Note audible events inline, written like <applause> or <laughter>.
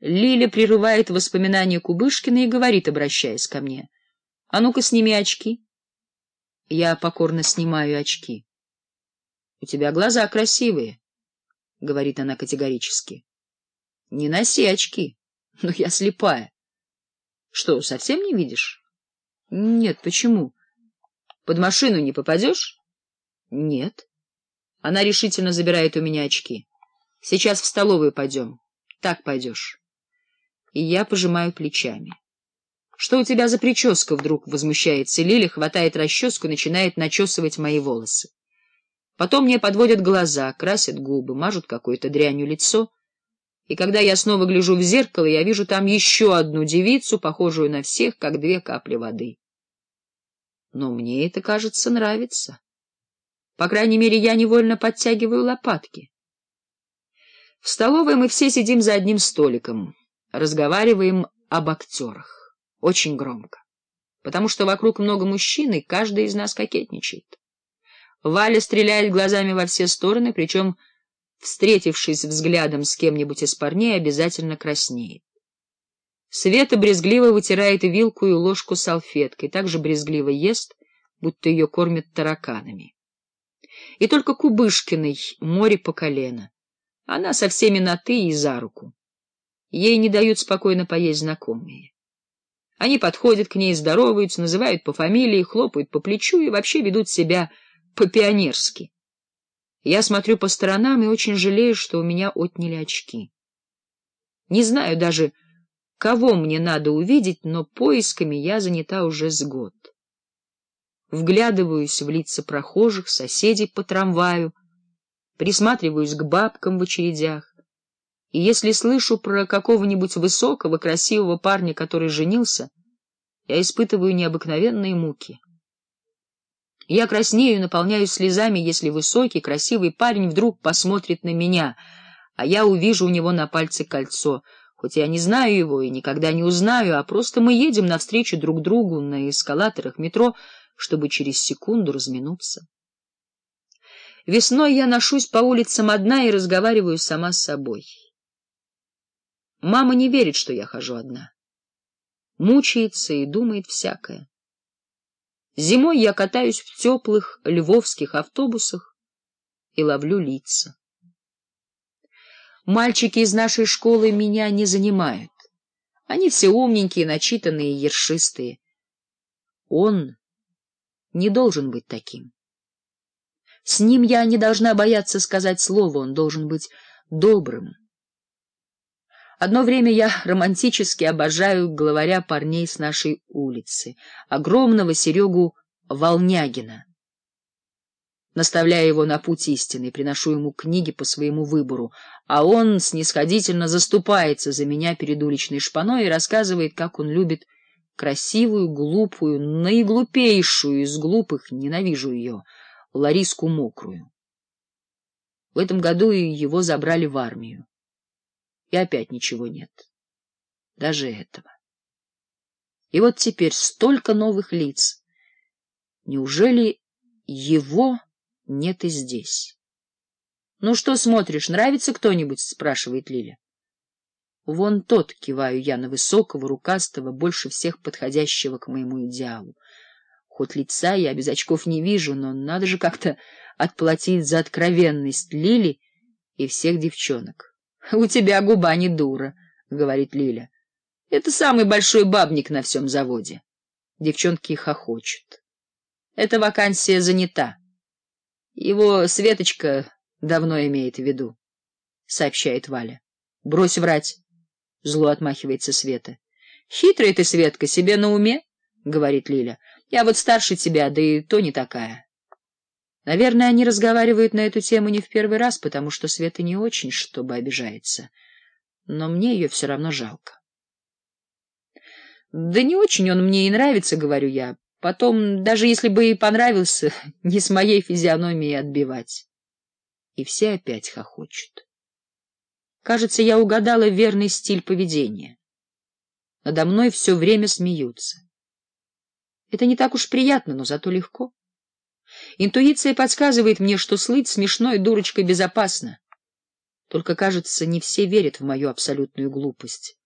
Лиля прерывает воспоминания Кубышкина и говорит, обращаясь ко мне. — А ну-ка, сними очки. Я покорно снимаю очки. — У тебя глаза красивые, — говорит она категорически. — Не носи очки, <laughs> но я слепая. — Что, совсем не видишь? — Нет, почему? — Под машину не попадешь? — Нет. Она решительно забирает у меня очки. — Сейчас в столовую пойдем. Так пойдешь и я пожимаю плечами. «Что у тебя за прическа?» — вдруг возмущается Лили, хватает расческу, начинает начесывать мои волосы. Потом мне подводят глаза, красят губы, мажут какой-то дрянью лицо. И когда я снова гляжу в зеркало, я вижу там еще одну девицу, похожую на всех, как две капли воды. Но мне это, кажется, нравится. По крайней мере, я невольно подтягиваю лопатки. В столовой мы все сидим за одним столиком разговариваем об актерах. Очень громко. Потому что вокруг много мужчин, и каждый из нас кокетничает. Валя стреляет глазами во все стороны, причем, встретившись взглядом с кем-нибудь из парней, обязательно краснеет. Света брезгливо вытирает вилку и ложку салфеткой, также брезгливо ест, будто ее кормят тараканами. И только Кубышкиной море по колено. Она со всеми на «ты» и за руку. Ей не дают спокойно поесть знакомые. Они подходят к ней, здороваются, называют по фамилии, хлопают по плечу и вообще ведут себя по-пионерски. Я смотрю по сторонам и очень жалею, что у меня отняли очки. Не знаю даже, кого мне надо увидеть, но поисками я занята уже с год. Вглядываюсь в лица прохожих, соседей по трамваю, присматриваюсь к бабкам в очередях. И если слышу про какого-нибудь высокого, красивого парня, который женился, я испытываю необыкновенные муки. Я краснею, наполняюсь слезами, если высокий, красивый парень вдруг посмотрит на меня, а я увижу у него на пальце кольцо, хоть я не знаю его и никогда не узнаю, а просто мы едем навстречу друг другу на эскалаторах метро, чтобы через секунду разминуться. Весной я ношусь по улицам одна и разговариваю сама с собой. Мама не верит, что я хожу одна. Мучается и думает всякое. Зимой я катаюсь в теплых львовских автобусах и ловлю лица. Мальчики из нашей школы меня не занимают. Они все умненькие, начитанные, ершистые. Он не должен быть таким. С ним я не должна бояться сказать слово, он должен быть добрым. Одно время я романтически обожаю главаря парней с нашей улицы, огромного Серегу Волнягина. Наставляя его на путь истины, приношу ему книги по своему выбору, а он снисходительно заступается за меня перед уличной шпаной и рассказывает, как он любит красивую, глупую, наиглупейшую из глупых, ненавижу ее, Лариску Мокрую. В этом году его забрали в армию и опять ничего нет. Даже этого. И вот теперь столько новых лиц. Неужели его нет и здесь? — Ну что смотришь, нравится кто-нибудь? — спрашивает Лиля. — Вон тот, киваю я на высокого, рукастого, больше всех подходящего к моему идеалу. Хоть лица я без очков не вижу, но надо же как-то отплатить за откровенность Лили и всех девчонок. У тебя губа не дура, — говорит Лиля. Это самый большой бабник на всем заводе. Девчонки хохочут. Эта вакансия занята. Его Светочка давно имеет в виду, — сообщает Валя. — Брось врать, — зло отмахивается Света. — Хитрая ты, Светка, себе на уме, — говорит Лиля. — Я вот старше тебя, да и то не такая. — Наверное, они разговаривают на эту тему не в первый раз, потому что Света не очень, чтобы обижается. Но мне ее все равно жалко. Да не очень он мне и нравится, говорю я. Потом, даже если бы и понравился, <laughs> не с моей физиономией отбивать. И все опять хохочут. Кажется, я угадала верный стиль поведения. Надо мной все время смеются. Это не так уж приятно, но зато легко. Интуиция подсказывает мне, что слыть смешной дурочкой безопасно. Только, кажется, не все верят в мою абсолютную глупость.